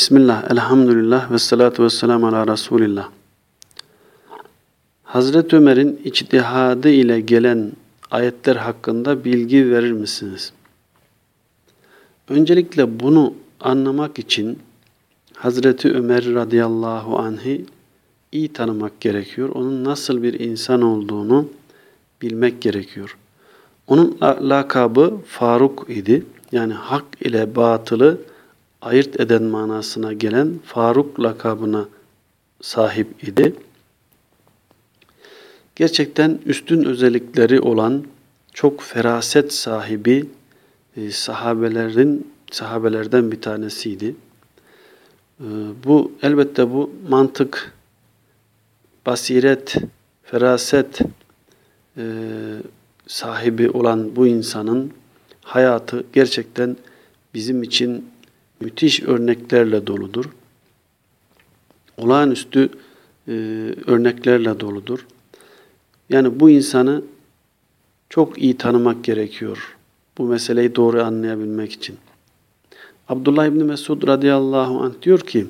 Bismillah, elhamdülillah ve salatu ve selamu ala Resulillah. Hazreti Ömer'in içtihadı ile gelen ayetler hakkında bilgi verir misiniz? Öncelikle bunu anlamak için Hazreti Ömer radıyallahu anh'i iyi tanımak gerekiyor. Onun nasıl bir insan olduğunu bilmek gerekiyor. Onun lakabı Faruk idi. Yani hak ile batılı ayırt eden manasına gelen Faruk lakabına sahip idi. Gerçekten üstün özellikleri olan çok feraset sahibi e, sahabelerin sahabelerden bir tanesiydi. E, bu elbette bu mantık, basiret, feraset e, sahibi olan bu insanın hayatı gerçekten bizim için müthiş örneklerle doludur. Olağanüstü e, örneklerle doludur. Yani bu insanı çok iyi tanımak gerekiyor. Bu meseleyi doğru anlayabilmek için. Abdullah İbni Mesud radıyallahu anh diyor ki,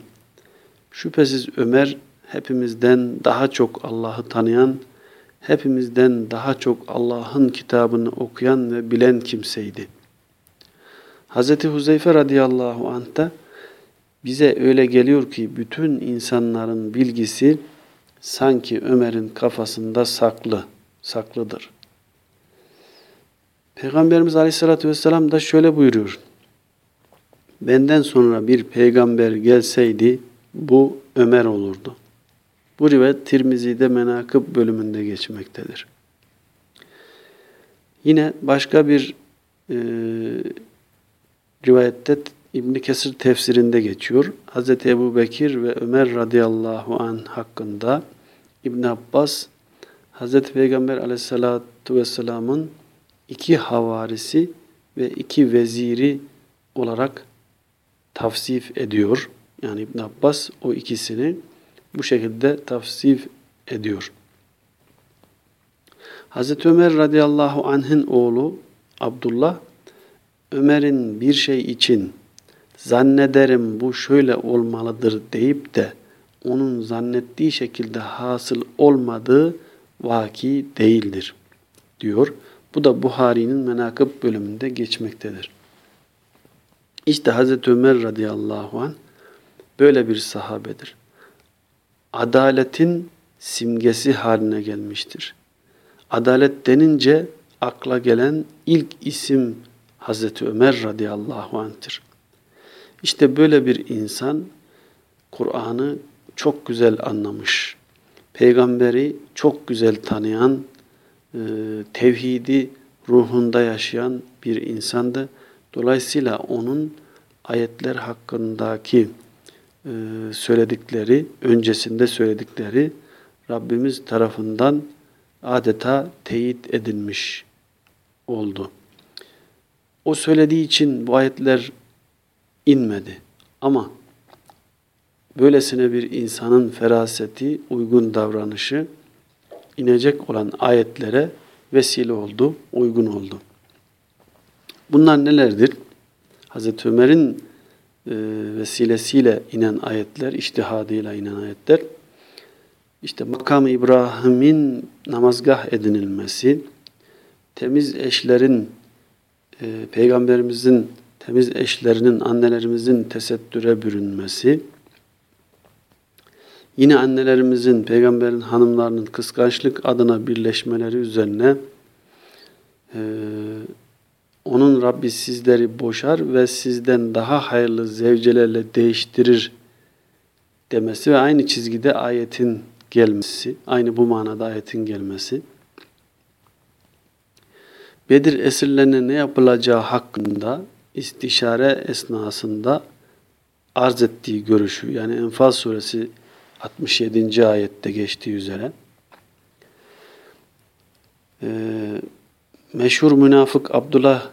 şüphesiz Ömer hepimizden daha çok Allah'ı tanıyan, hepimizden daha çok Allah'ın kitabını okuyan ve bilen kimseydi. Hz. Huzeyfe radıyallahu anh da bize öyle geliyor ki bütün insanların bilgisi sanki Ömer'in kafasında saklı, saklıdır. Peygamberimiz Aleyhisselatü Vesselam da şöyle buyuruyor. Benden sonra bir peygamber gelseydi bu Ömer olurdu. Bu rivayet Tirmizi'de menakıb bölümünde geçmektedir. Yine başka bir e, rivayette İbn Kesir tefsirinde geçiyor. Hz. Ebu Bekir ve Ömer radıyallahu an hakkında İbn Abbas Hz. Peygamber aleyhissalatu vesselamın iki havarisi ve iki veziri olarak tavsif ediyor. Yani İbn Abbas o ikisini bu şekilde tavsif ediyor. Hz. Ömer radıyallahu anh'ın oğlu Abdullah Ömer'in bir şey için zannederim bu şöyle olmalıdır deyip de onun zannettiği şekilde hasıl olmadığı vaki değildir diyor. Bu da Buhari'nin menakıb bölümünde geçmektedir. İşte Hz. Ömer radıyallahu anh böyle bir sahabedir. Adaletin simgesi haline gelmiştir. Adalet denince akla gelen ilk isim Hazreti Ömer radıyallahu anh'tir. İşte böyle bir insan Kur'an'ı çok güzel anlamış, peygamberi çok güzel tanıyan, e, tevhidi ruhunda yaşayan bir insandı. Dolayısıyla onun ayetler hakkındaki e, söyledikleri, öncesinde söyledikleri Rabbimiz tarafından adeta teyit edilmiş oldu. O söylediği için bu ayetler inmedi. Ama böylesine bir insanın feraseti, uygun davranışı inecek olan ayetlere vesile oldu, uygun oldu. Bunlar nelerdir? Hazreti Ömer'in e, vesilesiyle inen ayetler, iştihadıyla inen ayetler, işte makam İbrahim'in namazgah edinilmesi, temiz eşlerin e, Peygamberimizin temiz eşlerinin, annelerimizin tesettüre bürünmesi, yine annelerimizin, peygamberin hanımlarının kıskançlık adına birleşmeleri üzerine e, onun Rabbi sizleri boşar ve sizden daha hayırlı zevcelerle değiştirir demesi ve aynı çizgide ayetin gelmesi, aynı bu manada ayetin gelmesi. Bedir esirlerine ne yapılacağı hakkında istişare esnasında arz ettiği görüşü yani Enfal suresi 67. ayette geçtiği üzere e, meşhur münafık Abdullah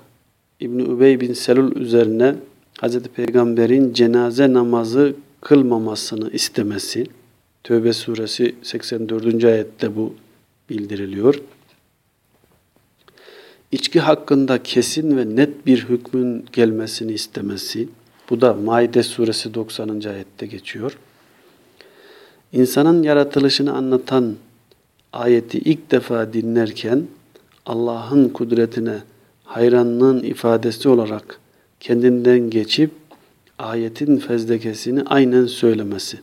İbni Übey bin Selul üzerine Hz. Peygamber'in cenaze namazı kılmamasını istemesi Tövbe suresi 84. ayette bu bildiriliyor içki hakkında kesin ve net bir hükmün gelmesini istemesi, Bu da Maide suresi 90. ayette geçiyor. İnsanın yaratılışını anlatan ayeti ilk defa dinlerken Allah'ın kudretine hayranlığın ifadesi olarak kendinden geçip ayetin fezlekesini aynen söylemesi.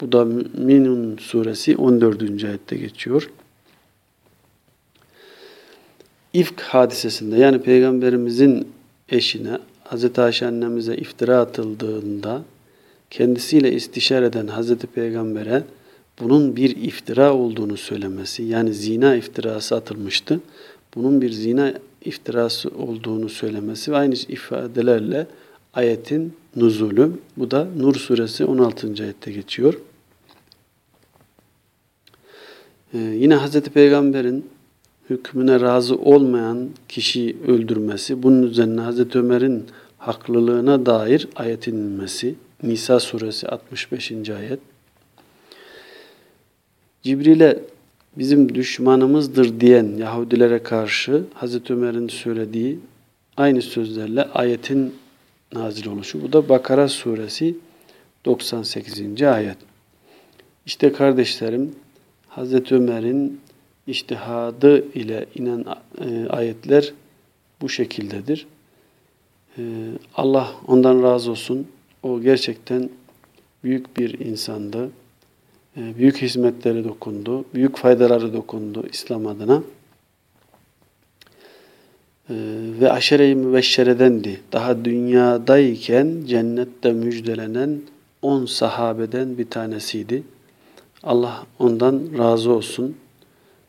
Bu da Müminun suresi 14. ayette geçiyor. İfk hadisesinde yani peygamberimizin eşine Hz. Ayşe annemize iftira atıldığında kendisiyle istişare eden Hz. Peygamber'e bunun bir iftira olduğunu söylemesi yani zina iftirası atılmıştı. Bunun bir zina iftirası olduğunu söylemesi ve aynı ifadelerle ayetin nuzulü. Bu da Nur suresi 16. ayette geçiyor. Ee, yine Hz. Peygamber'in hükmüne razı olmayan kişiyi öldürmesi, bunun üzerine Hz. Ömer'in haklılığına dair ayetin inmesi. Nisa suresi 65. ayet. Cibril'e bizim düşmanımızdır diyen Yahudilere karşı Hz. Ömer'in söylediği aynı sözlerle ayetin nazil oluşu. Bu da Bakara suresi 98. ayet. İşte kardeşlerim Hz. Ömer'in iştihadı ile inen e, ayetler bu şekildedir. E, Allah ondan razı olsun. O gerçekten büyük bir insandı. E, büyük hizmetleri dokundu. Büyük faydaları dokundu İslam adına. Ve aşere-i mübeşşeredendi. Daha dünyadayken cennette müjdelenen on sahabeden bir tanesiydi. Allah ondan razı olsun.